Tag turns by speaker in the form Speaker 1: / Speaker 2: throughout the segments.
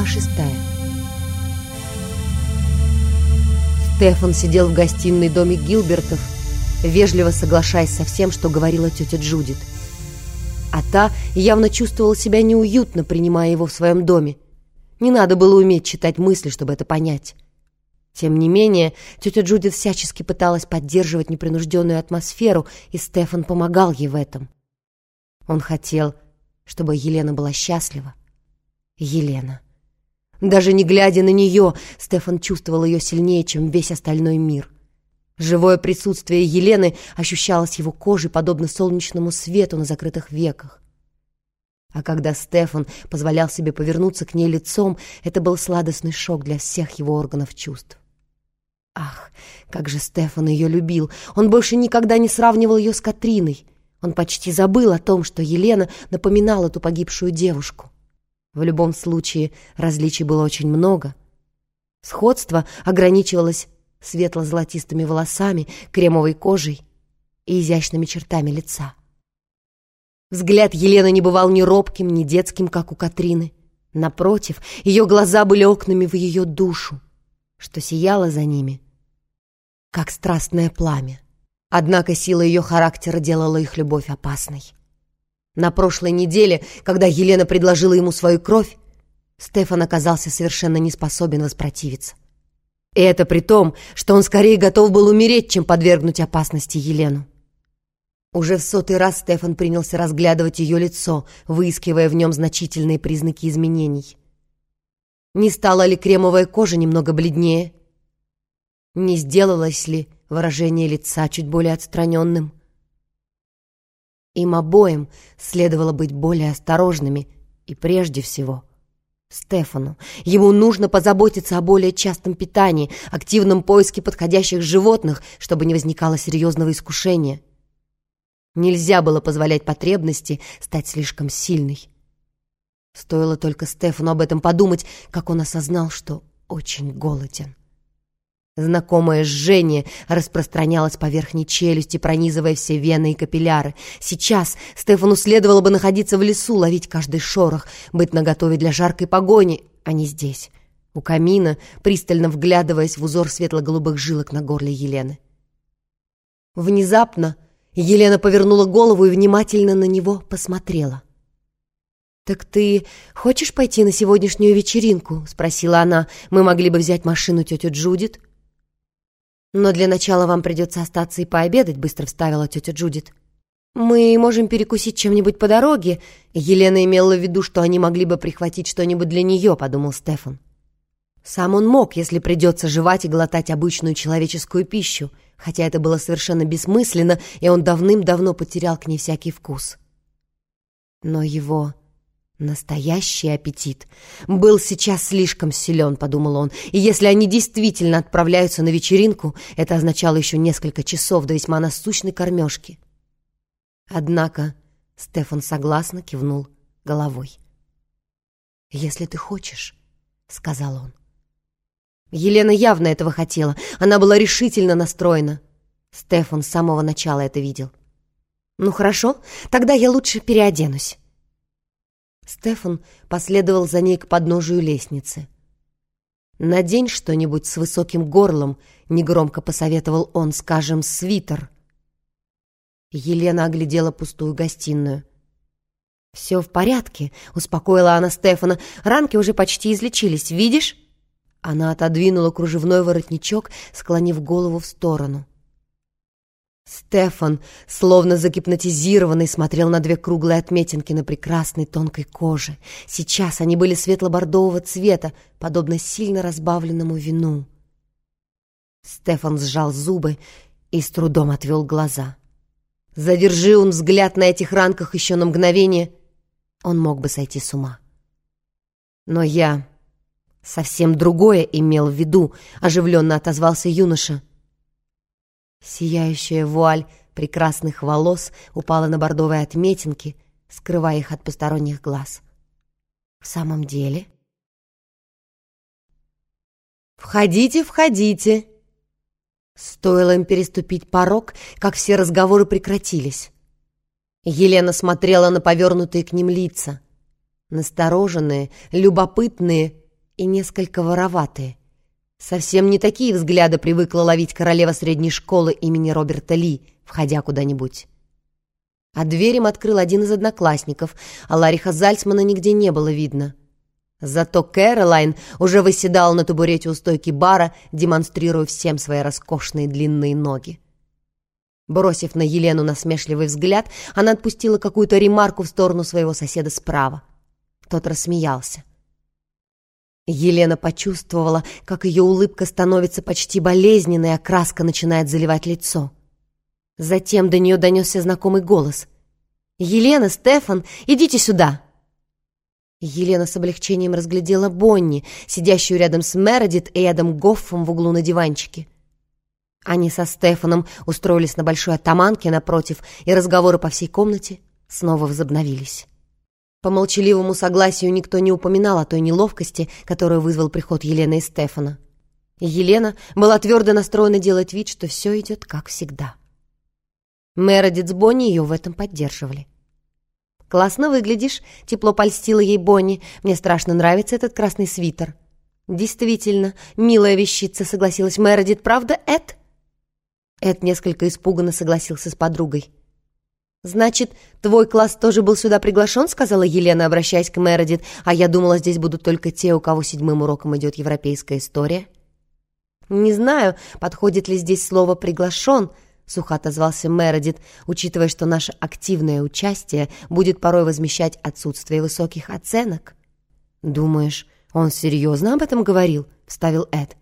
Speaker 1: Глава шестая. Стефан сидел в гостиной доме Гилбертов, вежливо соглашаясь со всем, что говорила тетя Джудит. А та явно чувствовала себя неуютно, принимая его в своем доме. Не надо было уметь читать мысли, чтобы это понять. Тем не менее, тетя Джудит всячески пыталась поддерживать непринужденную атмосферу, и Стефан помогал ей в этом. Он хотел, чтобы Елена была счастлива. Елена. Даже не глядя на нее, Стефан чувствовал ее сильнее, чем весь остальной мир. Живое присутствие Елены ощущалось его кожей, подобно солнечному свету на закрытых веках. А когда Стефан позволял себе повернуться к ней лицом, это был сладостный шок для всех его органов чувств. Ах, как же Стефан ее любил! Он больше никогда не сравнивал ее с Катриной. Он почти забыл о том, что Елена напоминала ту погибшую девушку. В любом случае, различий было очень много. Сходство ограничивалось светло-золотистыми волосами, кремовой кожей и изящными чертами лица. Взгляд Елены не бывал ни робким, ни детским, как у Катрины. Напротив, ее глаза были окнами в ее душу, что сияло за ними, как страстное пламя. Однако сила ее характера делала их любовь опасной. На прошлой неделе, когда Елена предложила ему свою кровь, Стефан оказался совершенно не способен воспротивиться. И это при том, что он скорее готов был умереть, чем подвергнуть опасности Елену. Уже в сотый раз Стефан принялся разглядывать ее лицо, выискивая в нем значительные признаки изменений. Не стала ли кремовая кожа немного бледнее? Не сделалось ли выражение лица чуть более отстраненным? Им обоим следовало быть более осторожными и прежде всего Стефану. Ему нужно позаботиться о более частом питании, активном поиске подходящих животных, чтобы не возникало серьезного искушения. Нельзя было позволять потребности стать слишком сильной. Стоило только Стефану об этом подумать, как он осознал, что очень голоден. Знакомое жжение распространялось по верхней челюсти, пронизывая все вены и капилляры. Сейчас Стефану следовало бы находиться в лесу, ловить каждый шорох, быть наготове для жаркой погони, а не здесь, у камина, пристально вглядываясь в узор светло-голубых жилок на горле Елены. Внезапно Елена повернула голову и внимательно на него посмотрела. «Так ты хочешь пойти на сегодняшнюю вечеринку?» — спросила она. «Мы могли бы взять машину тети Джудит». «Но для начала вам придется остаться и пообедать», — быстро вставила тетя Джудит. «Мы можем перекусить чем-нибудь по дороге». Елена имела в виду, что они могли бы прихватить что-нибудь для нее, подумал Стефан. Сам он мог, если придется жевать и глотать обычную человеческую пищу, хотя это было совершенно бессмысленно, и он давным-давно потерял к ней всякий вкус. Но его Настоящий аппетит был сейчас слишком силен, подумал он, и если они действительно отправляются на вечеринку, это означало еще несколько часов до весьма насущной кормежки. Однако Стефан согласно кивнул головой. «Если ты хочешь», — сказал он. Елена явно этого хотела, она была решительно настроена. Стефан с самого начала это видел. «Ну хорошо, тогда я лучше переоденусь». Стефан последовал за ней к подножию лестницы. «Надень что-нибудь с высоким горлом», — негромко посоветовал он, скажем, свитер. Елена оглядела пустую гостиную. «Все в порядке», — успокоила она Стефана. «Ранки уже почти излечились, видишь?» Она отодвинула кружевной воротничок, склонив голову в сторону. Стефан, словно загипнотизированный, смотрел на две круглые отметинки на прекрасной тонкой коже. Сейчас они были светло-бордового цвета, подобно сильно разбавленному вину. Стефан сжал зубы и с трудом отвел глаза. Задержи он взгляд на этих ранках еще на мгновение, он мог бы сойти с ума. Но я совсем другое имел в виду, оживленно отозвался юноша — Сияющая вуаль прекрасных волос упала на бордовые отметинки, скрывая их от посторонних глаз. В самом деле... «Входите, входите!» Стоило им переступить порог, как все разговоры прекратились. Елена смотрела на повернутые к ним лица. Настороженные, любопытные и несколько вороватые. Совсем не такие взгляды привыкла ловить королева средней школы имени Роберта Ли, входя куда-нибудь. А дверь им открыл один из одноклассников, а Лариха Зальцмана нигде не было видно. Зато Кэролайн уже выседала на табурете у стойки бара, демонстрируя всем свои роскошные длинные ноги. Бросив на Елену насмешливый взгляд, она отпустила какую-то ремарку в сторону своего соседа справа. Тот рассмеялся. Елена почувствовала, как ее улыбка становится почти болезненной, а краска начинает заливать лицо. Затем до нее донесся знакомый голос. «Елена, Стефан, идите сюда!» Елена с облегчением разглядела Бонни, сидящую рядом с Мередит и Эдом Гоффом в углу на диванчике. Они со Стефаном устроились на большой атаманке напротив, и разговоры по всей комнате снова возобновились. По молчаливому согласию никто не упоминал о той неловкости, которую вызвал приход Елены и Стефана. Елена была твердо настроена делать вид, что все идет как всегда. Мередит с Бонни ее в этом поддерживали. «Классно выглядишь», — тепло польстила ей Бонни. «Мне страшно нравится этот красный свитер». «Действительно, милая вещица», — согласилась Мередит. «Правда, Эд?» Эд несколько испуганно согласился с подругой. «Значит, твой класс тоже был сюда приглашен?» — сказала Елена, обращаясь к Мередит. «А я думала, здесь будут только те, у кого седьмым уроком идет европейская история». «Не знаю, подходит ли здесь слово «приглашен», — сухо отозвался Мередит, учитывая, что наше активное участие будет порой возмещать отсутствие высоких оценок. «Думаешь, он серьезно об этом говорил?» — вставил Эд.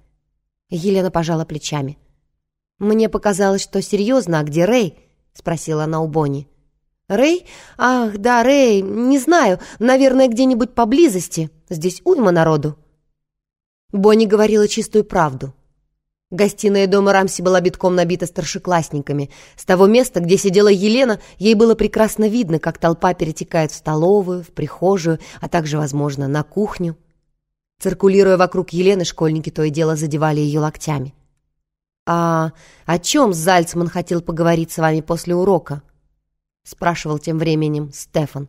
Speaker 1: Елена пожала плечами. «Мне показалось, что серьезно, а где Рэй?» — спросила она у Бонни. «Рэй? Ах, да, Рэй, не знаю, наверное, где-нибудь поблизости. Здесь уйма народу». Бонни говорила чистую правду. Гостиная дома Рамси была битком набита старшеклассниками. С того места, где сидела Елена, ей было прекрасно видно, как толпа перетекает в столовую, в прихожую, а также, возможно, на кухню. Циркулируя вокруг Елены, школьники то и дело задевали ее локтями. «А о чем Зальцман хотел поговорить с вами после урока?» — спрашивал тем временем Стефан.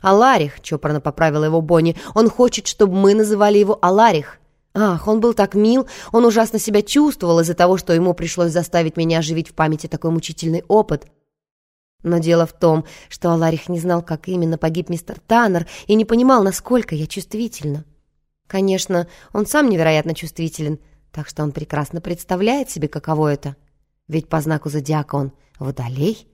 Speaker 1: «Аларих», — чопорно поправила его Бонни, — «он хочет, чтобы мы называли его Аларих». Ах, он был так мил, он ужасно себя чувствовал из-за того, что ему пришлось заставить меня оживить в памяти такой мучительный опыт. Но дело в том, что Аларих не знал, как именно погиб мистер Таннер, и не понимал, насколько я чувствительна. Конечно, он сам невероятно чувствителен — так что он прекрасно представляет себе, каково это. Ведь по знаку зодиака он водолей.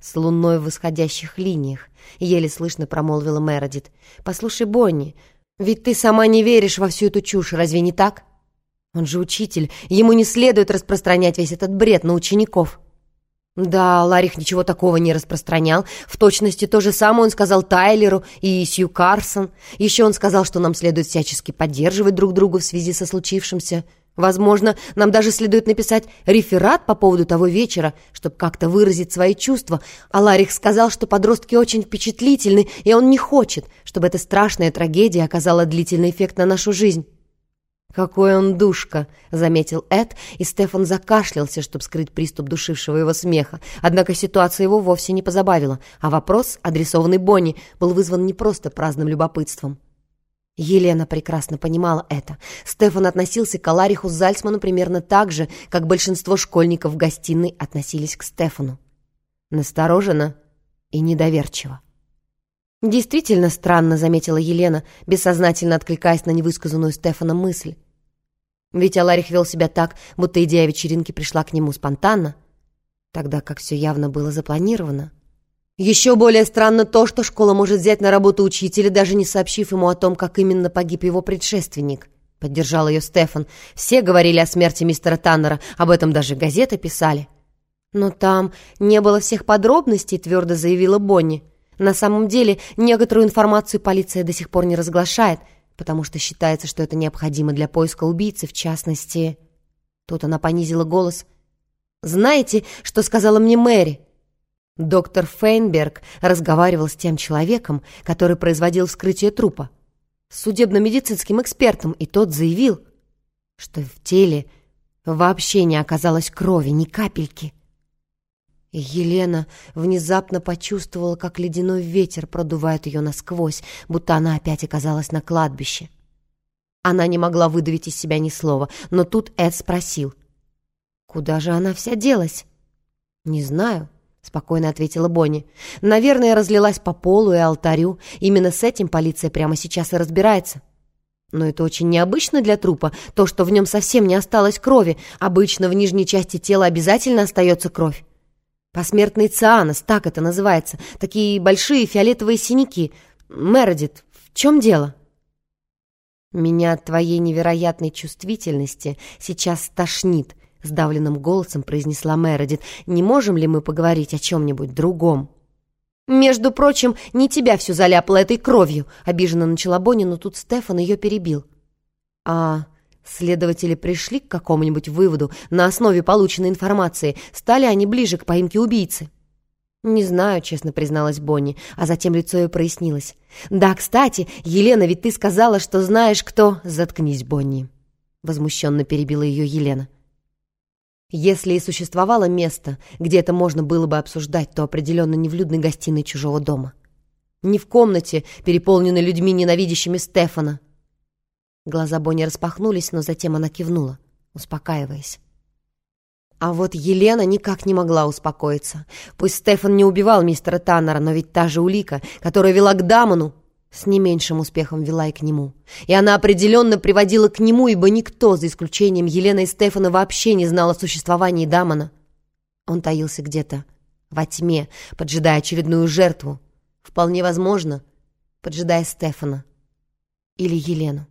Speaker 1: С луной в восходящих линиях, еле слышно промолвила Мередит. «Послушай, Бонни, ведь ты сама не веришь во всю эту чушь, разве не так? Он же учитель, ему не следует распространять весь этот бред на учеников». Да, Ларих ничего такого не распространял. В точности то же самое он сказал Тайлеру и Сью Карсон. Еще он сказал, что нам следует всячески поддерживать друг друга в связи со случившимся. Возможно, нам даже следует написать реферат по поводу того вечера, чтобы как-то выразить свои чувства. А Ларих сказал, что подростки очень впечатлительны, и он не хочет, чтобы эта страшная трагедия оказала длительный эффект на нашу жизнь. «Какой он душка!» — заметил Эд, и Стефан закашлялся, чтобы скрыть приступ душившего его смеха. Однако ситуация его вовсе не позабавила, а вопрос, адресованный Бонни, был вызван не просто праздным любопытством. Елена прекрасно понимала это. Стефан относился к Алариху Зальцману примерно так же, как большинство школьников в гостиной относились к Стефану. Настороженно и недоверчиво. «Действительно странно», — заметила Елена, бессознательно откликаясь на невысказанную Стефаном мысль. Ведь Аларих вел себя так, будто идея вечеринки пришла к нему спонтанно, тогда как все явно было запланировано. Еще более странно то, что школа может взять на работу учителя, даже не сообщив ему о том, как именно погиб его предшественник. Поддержал ее Стефан. Все говорили о смерти мистера Таннера, об этом даже газеты писали. «Но там не было всех подробностей», — твердо заявила Бонни. На самом деле, некоторую информацию полиция до сих пор не разглашает, потому что считается, что это необходимо для поиска убийцы, в частности... Тут она понизила голос. «Знаете, что сказала мне Мэри?» Доктор Фейнберг разговаривал с тем человеком, который производил вскрытие трупа, с судебно-медицинским экспертом, и тот заявил, что в теле вообще не оказалось крови, ни капельки. Елена внезапно почувствовала, как ледяной ветер продувает ее насквозь, будто она опять оказалась на кладбище. Она не могла выдавить из себя ни слова, но тут Эд спросил. «Куда же она вся делась?» «Не знаю», — спокойно ответила Бонни. «Наверное, разлилась по полу и алтарю. Именно с этим полиция прямо сейчас и разбирается». Но это очень необычно для трупа, то, что в нем совсем не осталось крови. Обычно в нижней части тела обязательно остается кровь. Посмертный цианос, так это называется. Такие большие фиолетовые синяки. Мередит, в чем дело? Меня от твоей невероятной чувствительности сейчас тошнит, сдавленным голосом произнесла Мередит. Не можем ли мы поговорить о чем-нибудь другом? «Между прочим, не тебя всю заляпало этой кровью», — обиженно начала Бонни, но тут Стефан ее перебил. «А следователи пришли к какому-нибудь выводу на основе полученной информации? Стали они ближе к поимке убийцы?» «Не знаю», — честно призналась Бонни, а затем лицо ее прояснилось. «Да, кстати, Елена, ведь ты сказала, что знаешь, кто...» «Заткнись, Бонни», — возмущенно перебила ее Елена. Если и существовало место, где это можно было бы обсуждать, то определенно не в людной гостиной чужого дома. Не в комнате, переполненной людьми, ненавидящими Стефана. Глаза Бонни распахнулись, но затем она кивнула, успокаиваясь. А вот Елена никак не могла успокоиться. Пусть Стефан не убивал мистера Таннера, но ведь та же улика, которая вела к Дамону, с не меньшим успехом вела и к нему. И она определенно приводила к нему, ибо никто, за исключением Елены и Стефана, вообще не знал о существовании Дамона. Он таился где-то во тьме, поджидая очередную жертву. Вполне возможно, поджидая Стефана или Елену.